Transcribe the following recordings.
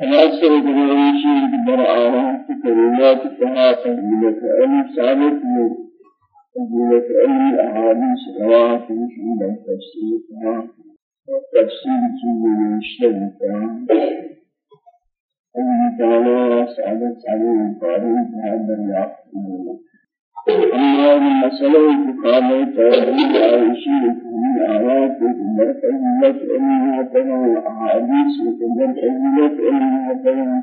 حاصل جنوشي در آرام كلمات تها فضيلة علم ثابت فضيلة علم أحاديث رواه في من تفسير تها تفسير چیز نوشته تها الله تعالى سعادة سعادة قارئ تها دریافت أما المسألة انتقال توحيد عائشة من آيات من فضيلة علمها تمام أحاديث من فضيلة علمها تمام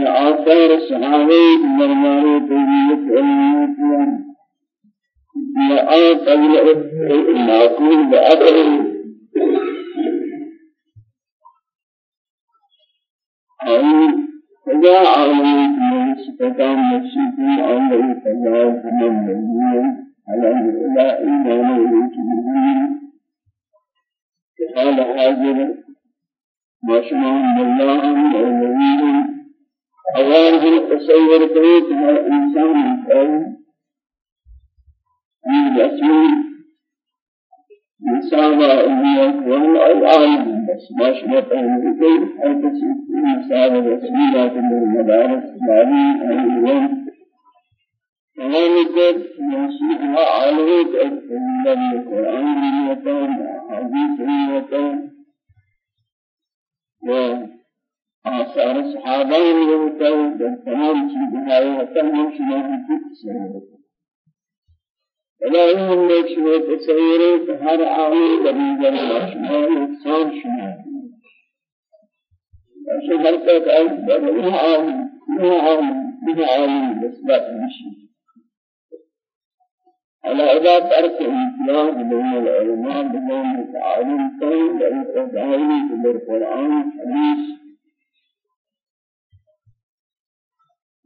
يا آثار الصحابة مرمار فضيلة علمها تمام يا آيات المعقول بأثر أي فجاء عالمين من سكتان نفسي عالمين فجاء من نبيا على إلى إيمان ويكبرون قال حاضر ما شاء الله والنبي أوان التصور كيف الإنسان يفعل من الأسماء مساوى أمية وهو العالم بس ما شبه أمريكي أو تسيب مساوى رسميات من المدارس الإسلامية أو اليوم تمام الدرس يوصيها عالمية أكثر من القرآن بالمتان أحاديث بالمتان وآثار الصحابة بالمتان تمام چیزها وتمام شما في الهی نیک شما تصویر هر آنی دبیگر شما انسان شما ہر تک از بدنی عالم نه عالم نه عالم نسبت میشی على إذا ترك الإسلام بين العلماء بين العالم كان بين القرآن الحديث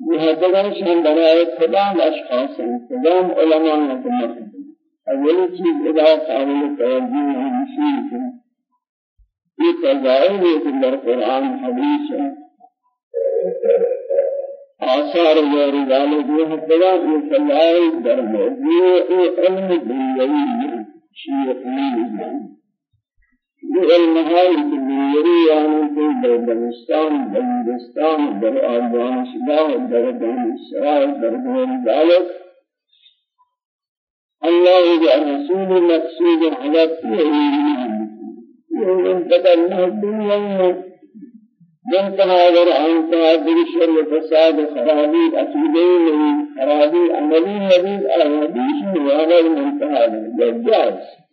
مهدگان شان برای کدام اشخاص کدام علماء ہیں اولی چیز ادا قابل توجہ ہمشی ہے یہ تظاہر ہے کہ در قرآن حدیث آثار غیر ذالک یہ حدگان یہ تظاہر در موضوع علم دنیوی شیعہ علم علمهای دنیوی یعنی که در دبستان در در افغانستان در دانشگاه در غیر ذلك الله رسول مقصود على يوم بدلنا الدنيا منتهى در انتهى برشر وفساد خرابي أكيدين من خرابي عملي نبي الأحاديث وهذا المنتهى الجاز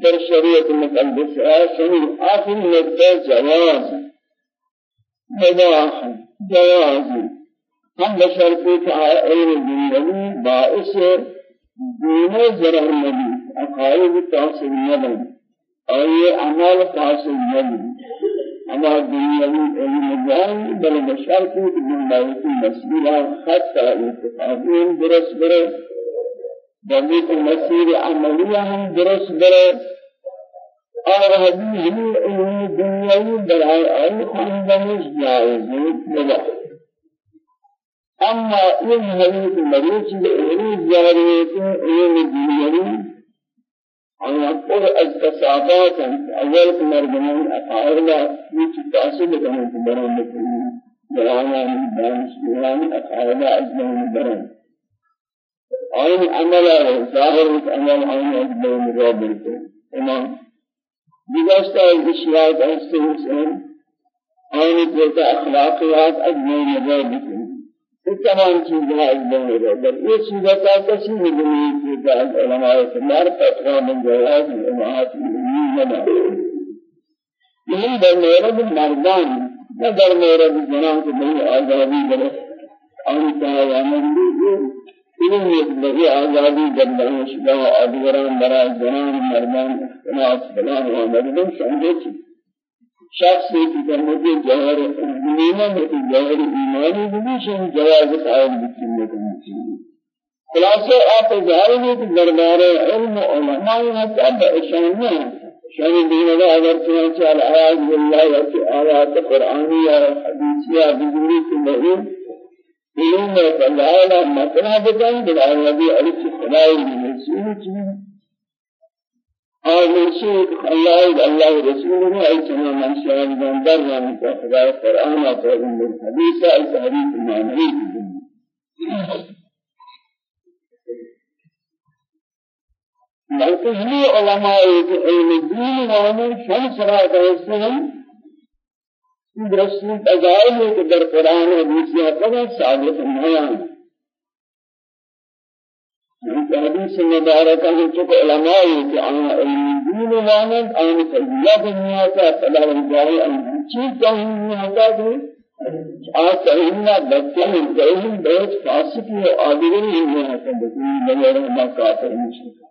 در شریعت مقدس آسانی آخر نقطہ جواز مباح جواز. ہم بشرطے کہ علم دنیاوی باعث دین ضرر نبی عقائد تاثر نبی. اور یہ عمل تاثر نبی. اما دنیاوی علم جان بل بشرطے کہ دنیاوی مسئلہ خط اتفاقین درست درست. بلکہ مسیر عملیہ ہم درست برے اور حدیث علم دنیاوی برائے آئی خاندنش جائز ہے اما ان حدیث مریض علم جاری ہے کہ علم دنیاوی اور پر از تصابات اول مردمان افعال یہ تأثیر کرنے کے برابر جلانا دانش جلانا افعال از برابر آئین عمل ظاہر عمل آئین اجبر مقابل بگشتہ اشیاء ایسے حسین آئین دیتا اخلاقیات اجبر مقابل تمام چیزیں اجبر مقابل یہ صورتہ کسی بھی دنیا کی بعض علماء سمار فتوہ من جواز امہات المؤمنین لنا یہی در مورد مردان نہ در مورد جنان کو بہی آزادی بلے آئین تعالی عمل این یک آزادی جنبان شده و آدگران برای زنان مردان اختلاف بلان و مردم سمجھے چی شخصی کی جنبی جوہر دینہ میں جوہر ایمانی بلیشن جواز قائل بکن لکن خلاصہ آپ ظاہر ہے کہ دربار علم علماء حتی اشانہ شان دین اگر چنانچہ الآیات باللہ یا آیات قرآنی یا حدیثی یا بزرگی کی محیم علم فلالا مطلع بکن بلا نبی علیہ السلام چیز اور منشیق اللہ اللہ رسول نے ایسا من شاہد بندر کہ خدا قرآن اور پیغمبر حدیث ہے ایسا حدیث معنی ہمیں علماء علم دین وانے شمس را کہتے ہیں درستی تجائل ہے کہ در قرآن حدیث یا قدر ثابت نہیں آئے حدیث مبارکہ ہے چکہ علماء کہ آنا علم دین وانند آنا تجلیہ دنیا کا صلاح رجائے آنا چیز کہیں دنیا کا کہ آج کہیں بچے ہیں کہیں بہت فاسقی و آدھرین ہی میں حسن بکری لگے رہنا کافر مشرک